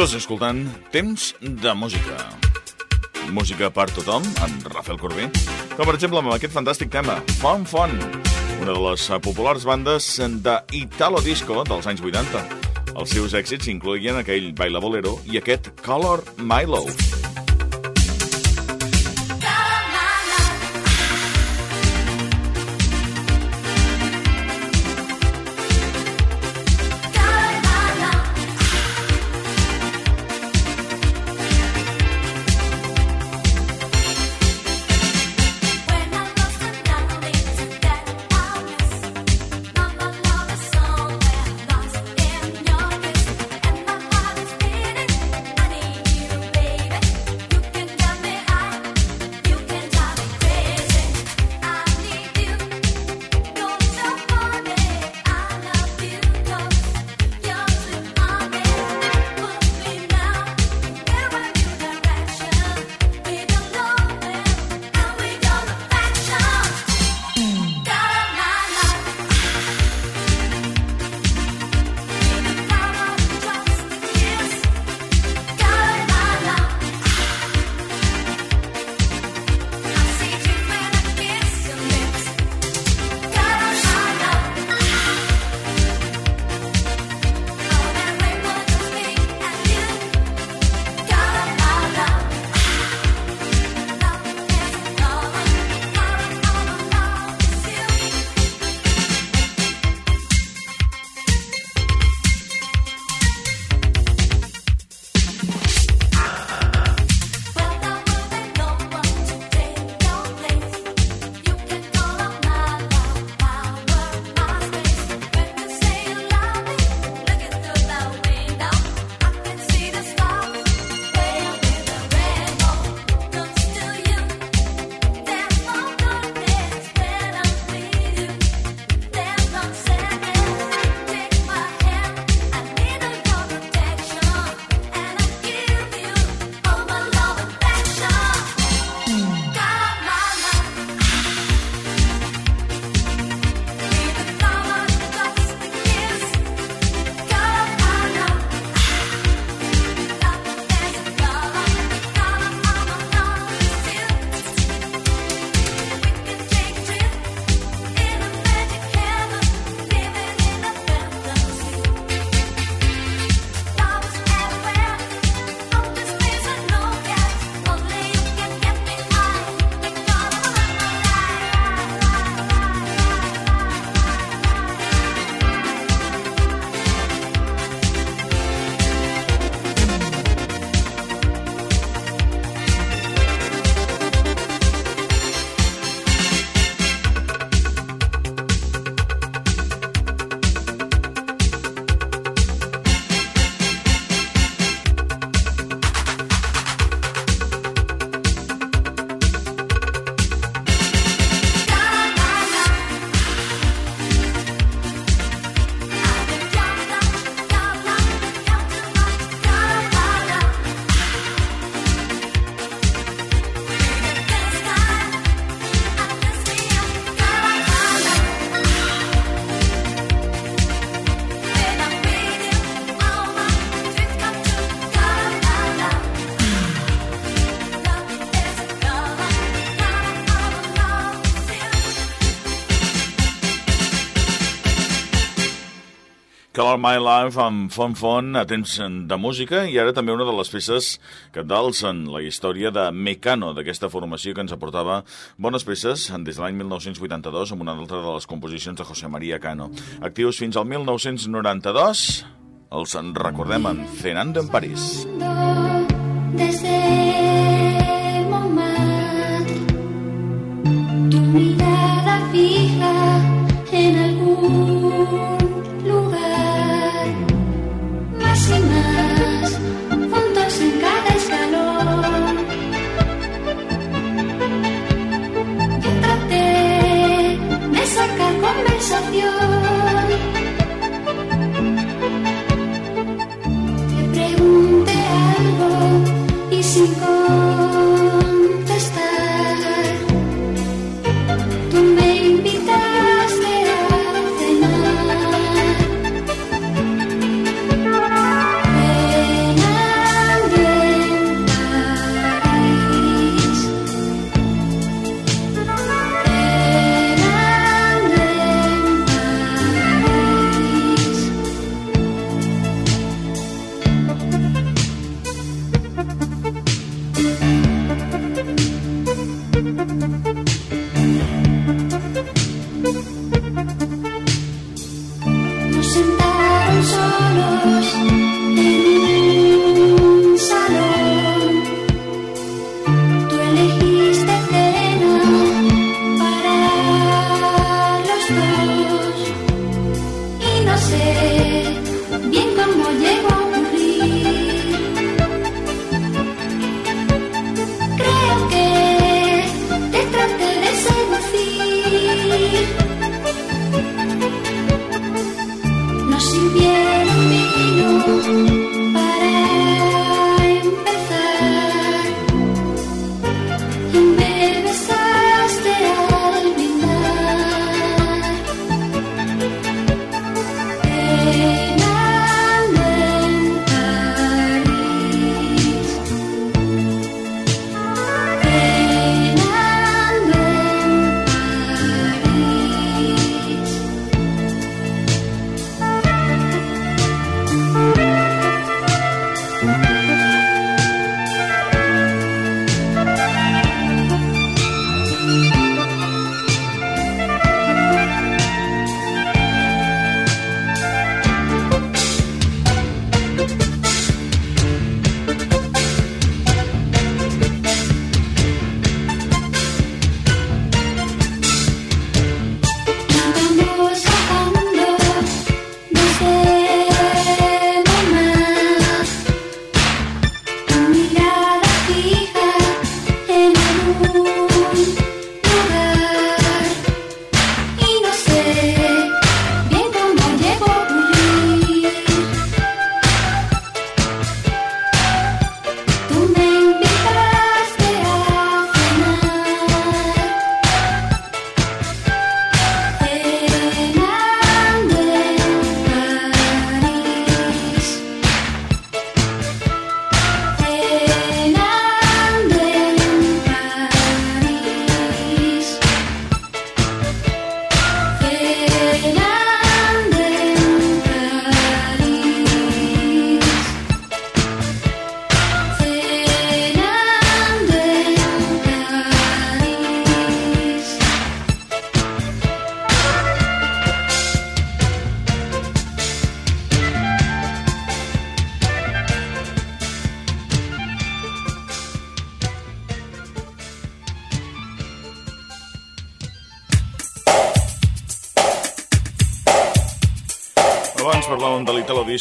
Estàs escoltant Temps de Música. Música per tothom, amb Rafael Corbí. Com per exemple amb aquest fantàstic tema, Fon Fon, una de les populars bandes d'Italo Disco dels anys 80. Els seus èxits incloïen aquell Baila Bolero i aquest Color My Color My Life amb Fon Fon a temps de música i ara també una de les peces que en la història de Mecano, d'aquesta formació que ens aportava bones peces des de l'any 1982 amb una altra de les composicions de José María Cano. Actius fins al 1992, els en recordem en Cenando en París. Tu mirada fija of you.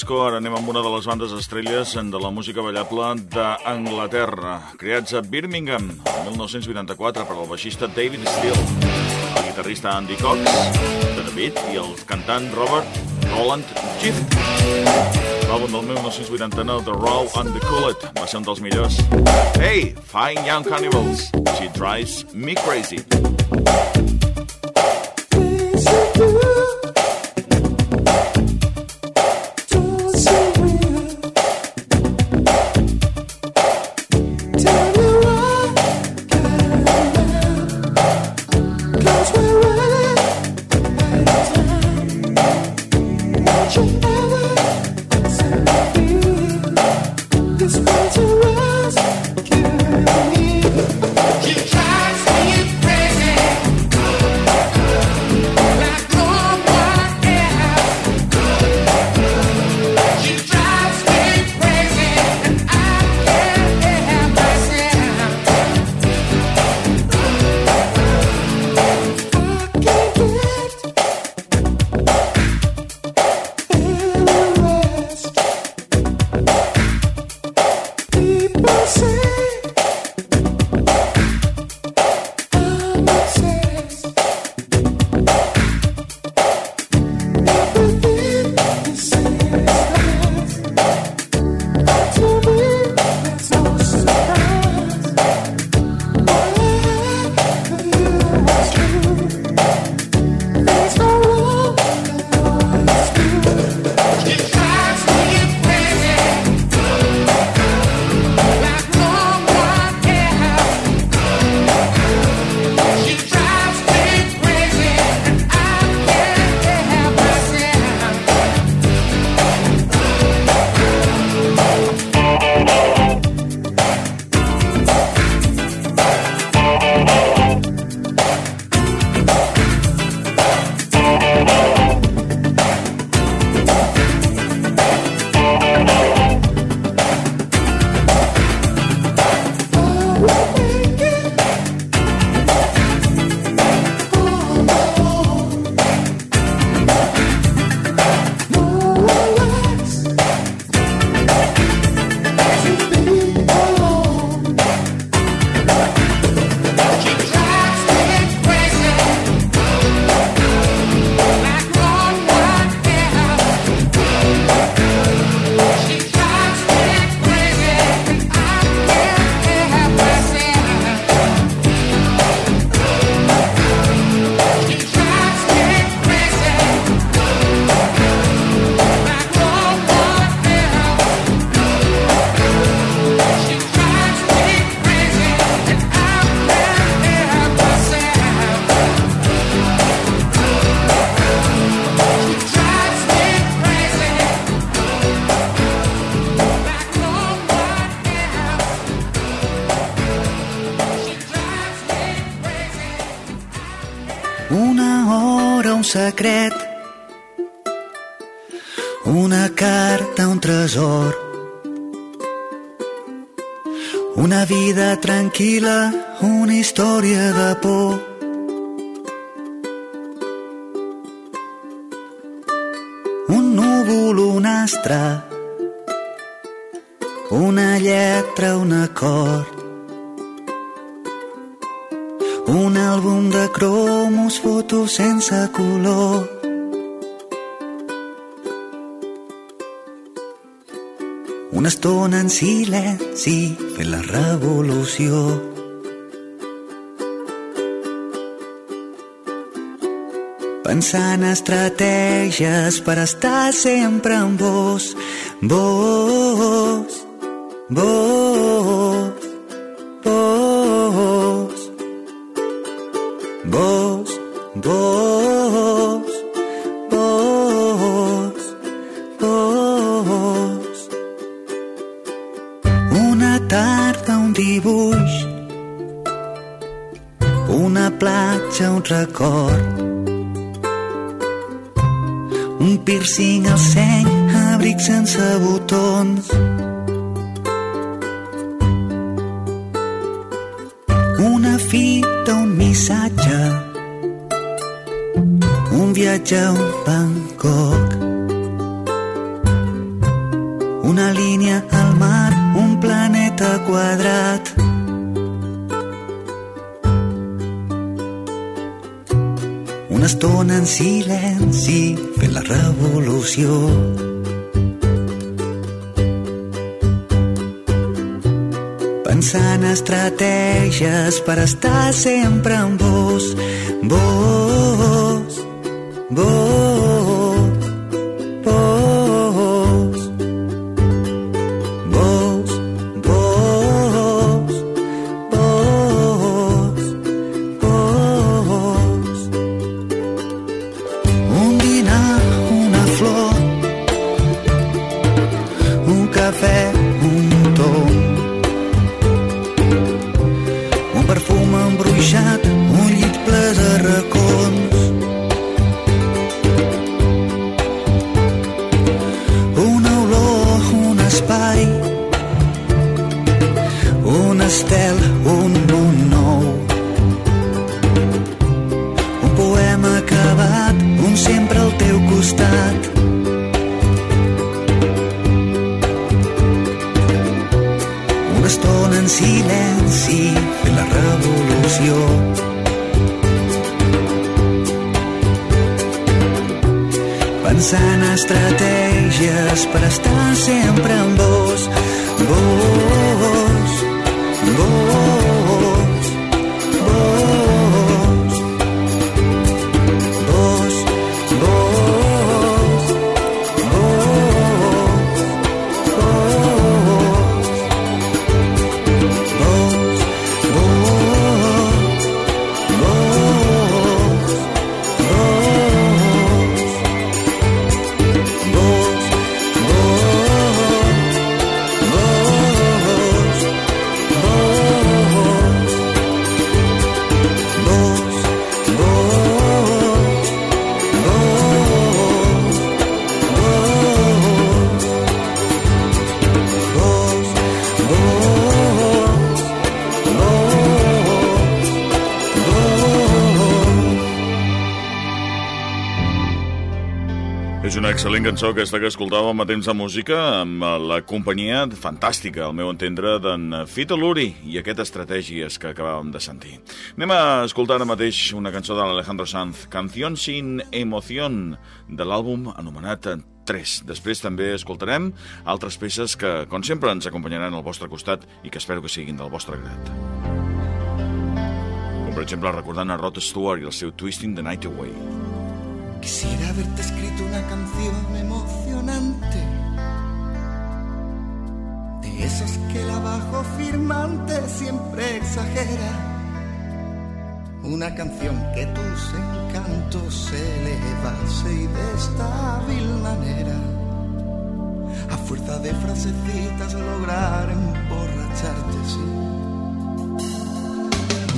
Disco, ara anem amb una de les bandes estrelles de la música ballable d'Anglaterra, creats a Birmingham, el 1984, per al baixista David Steele, el guitarrista Andy Cox, de David, i el cantant Robert Roland Keith. L'àlbum del 1989, The Raw and the Cooled, va ser un dels millors. Hey, Fine Young Cannibals, She Drives Me Crazy. Tranquil·la una història de por un núvol, un astre una lletra, un acord un àlbum de cromos, fotos sense color. Una estona en silenci fent la revolució. Pensant estratègies per estar sempre amb vos, vos, vos. Un viatge a un Bangkok una línia al mar, un planeta quadrat. Una estona en silenci fent la revolució. Pensant estratègies per estar sempre amb vos, vos, Un una flor, un cafè, un perfum embruixat, un llit ple de racons. Pensant estratègies per estar sempre amb vos. Vos, cançó aquesta que escoltàvem a temps de música amb la companyia fantàstica, al meu entendre, d'en Fito Luri i aquest Estratègies que acabàvem de sentir. Anem a escoltar ara mateix una cançó de l'Alejandro Sanz, Canción sin emoción, de l'àlbum anomenat 3. Després també escoltarem altres peces que, com sempre, ens acompanyaran al vostre costat i que espero que siguin del vostre grat. Com, per exemple, recordant a Rod Stewart i el seu Twisting the Night Away. Quisiera haberte escrito una canción emocionante. De esos que el abajo firmante siempre exagera. Una canción que tus encantos elevase y de esta vil manera. A fuerza de frasecitas lograr emborracharte, sí.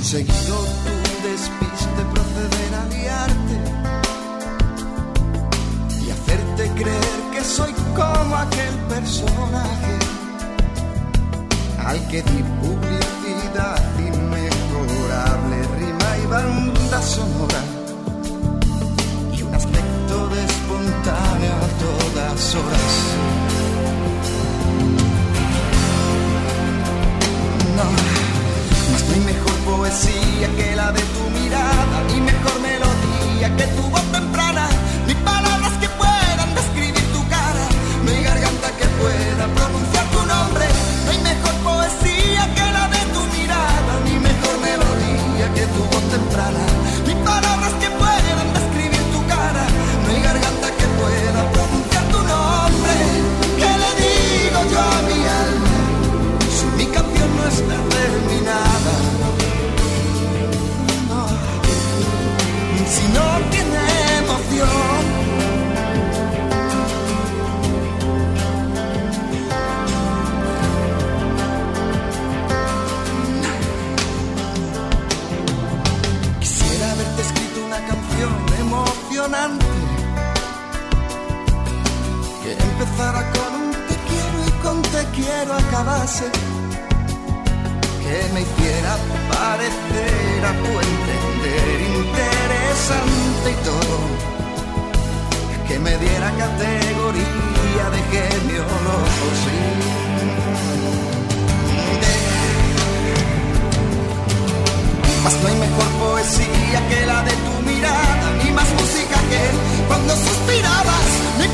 Seguido tu despiste proceder a liarte hacerte creer que soy como aquel personaje al que di publicidad inmejorable, rima y banda sonora y un aspecto de espontáneo a todas horas. que empezara con un te quiero y con te quiero acabase, que me hiciera parecer a tu entender interesante y todo, que me diera categoría de genio loco, sí. Mas no hay mejor poesía que la de tu mirada, ni más música que cuando suspirabas, ni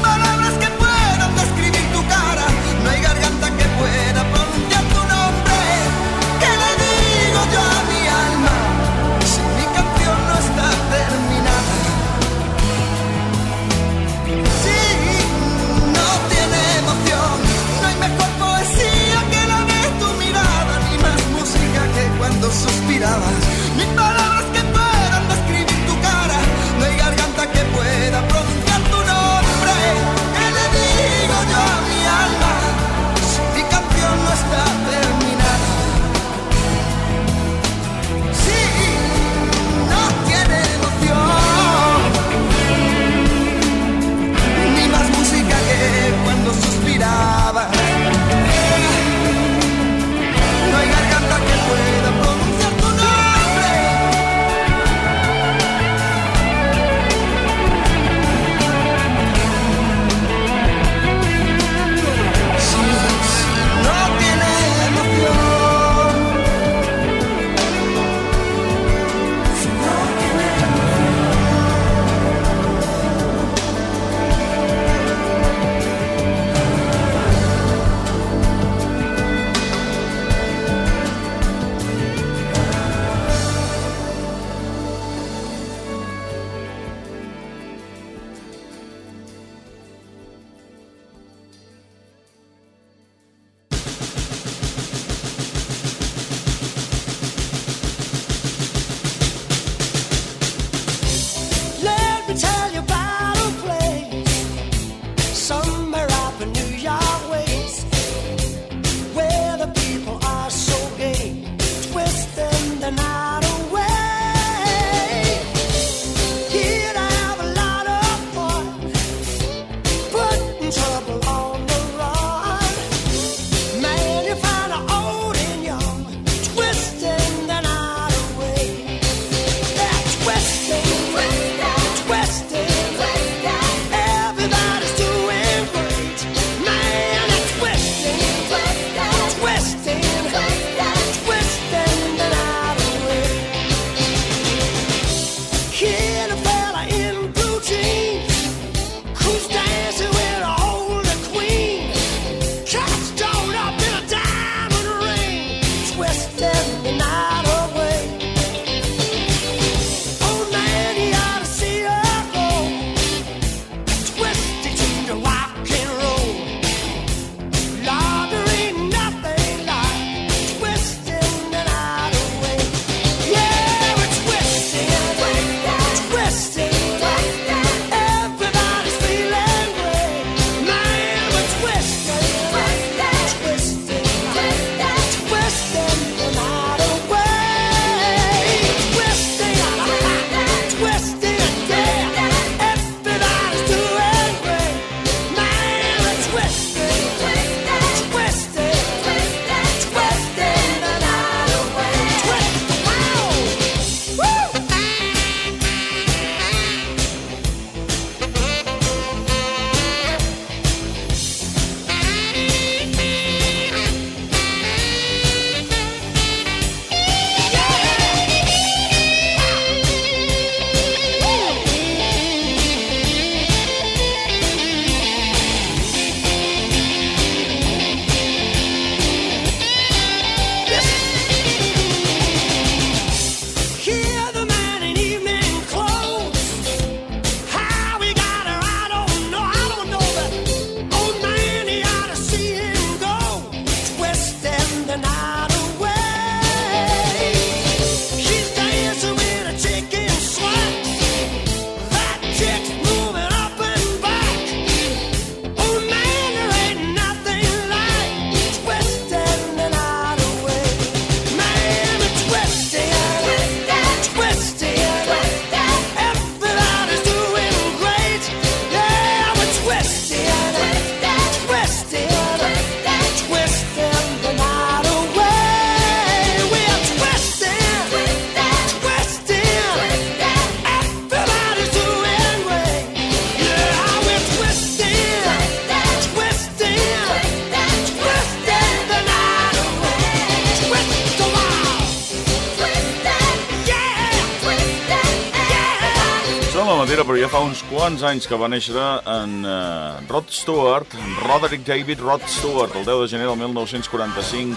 quants anys que va néixer en uh, Rod Stewart, Roderick David Rod Stewart, el 10 de gener del 1945,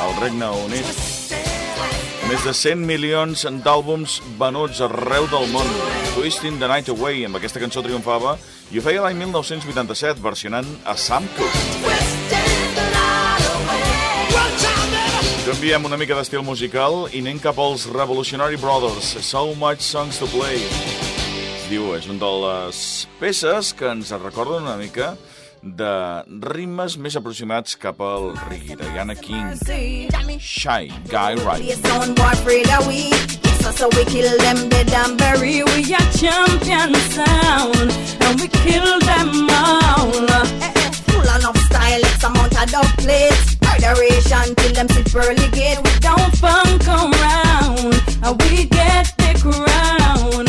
al Regne Unit. Més de 100 milions d'àlbums venuts arreu del món. Twisting the Night Away, amb aquesta cançó triomfava, i ho feia l'any 1987, versionant a Sam Cooke. Canviem una mica d'estil musical i anem cap als Revolutionary Brothers, So Much Songs to Play. Diu, és un de les peces que ens recorden una mica de ritmes més aproximats cap al reggae, Diana King. Shy Guy Right. So we kill them dead and bury We are champion sound And we kill them all eh, eh, Full enough style, X amount of dub plates Federation till them sit pearly gate. We don't funk around, and we get the crown.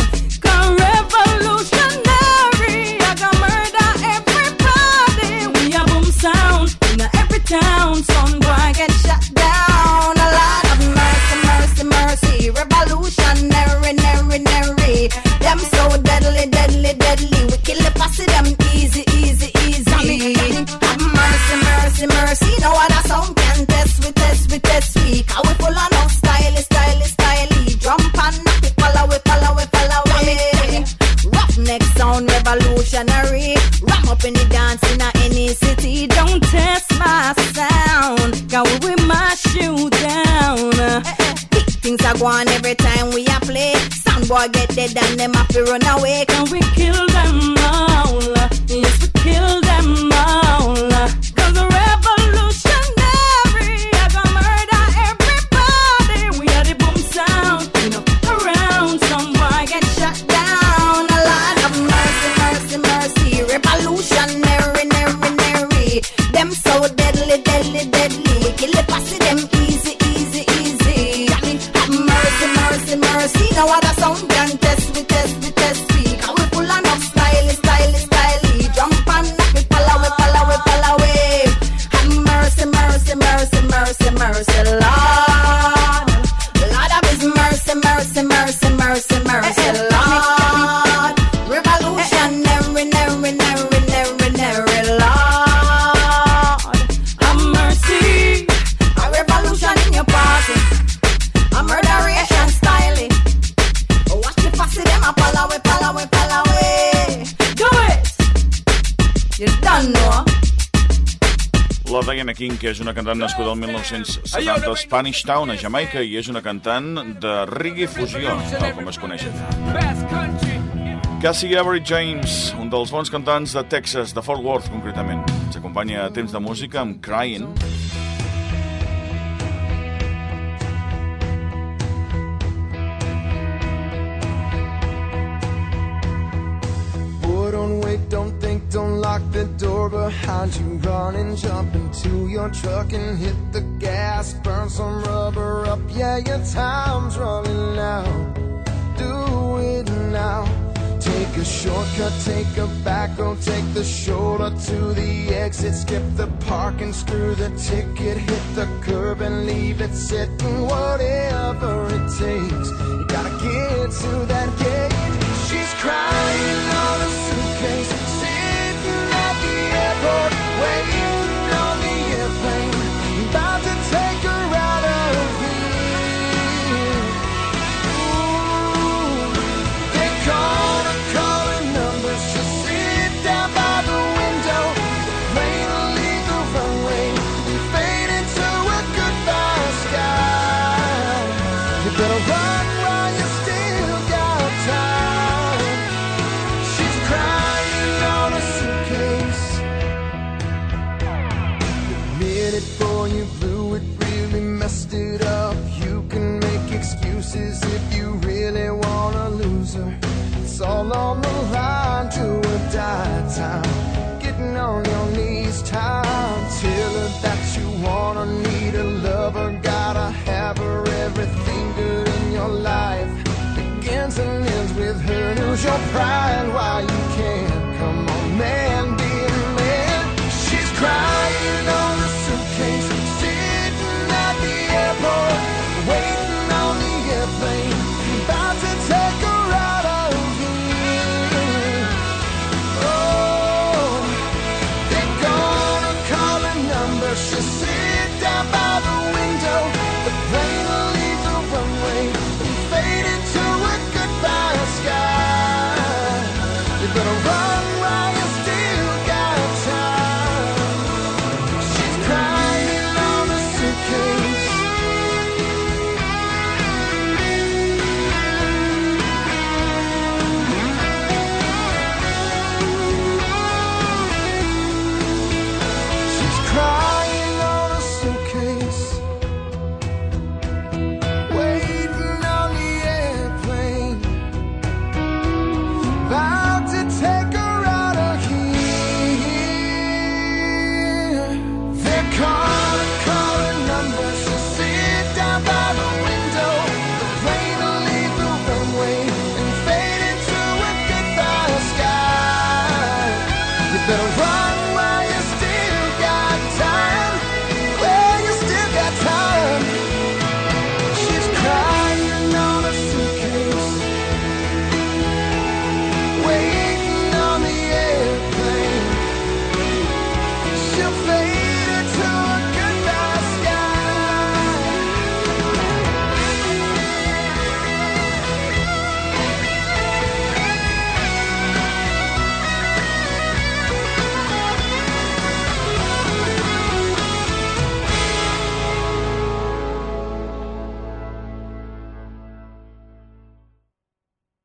Revolutionary, I got murder everybody. We a boom sound in every town. Que és una cantant nascuda el 1970 a Spanish Town, a Jamaica, i és una cantant de reggae fusió, tal com es coneix. Cassie Avery James, un dels bons cantants de Texas, de Fort Worth, concretament. Ens acompanya a temps de música amb Crying. You. Run and jump into your truck and hit the gas. Burn some rubber up, yeah, your time's running out. Do it now. Take a shortcut, take a back road, take the shoulder to the exit. Skip the parking, screw the ticket, hit the curb and leave it sitting. Whatever it takes, you gotta get to that gate. She's crying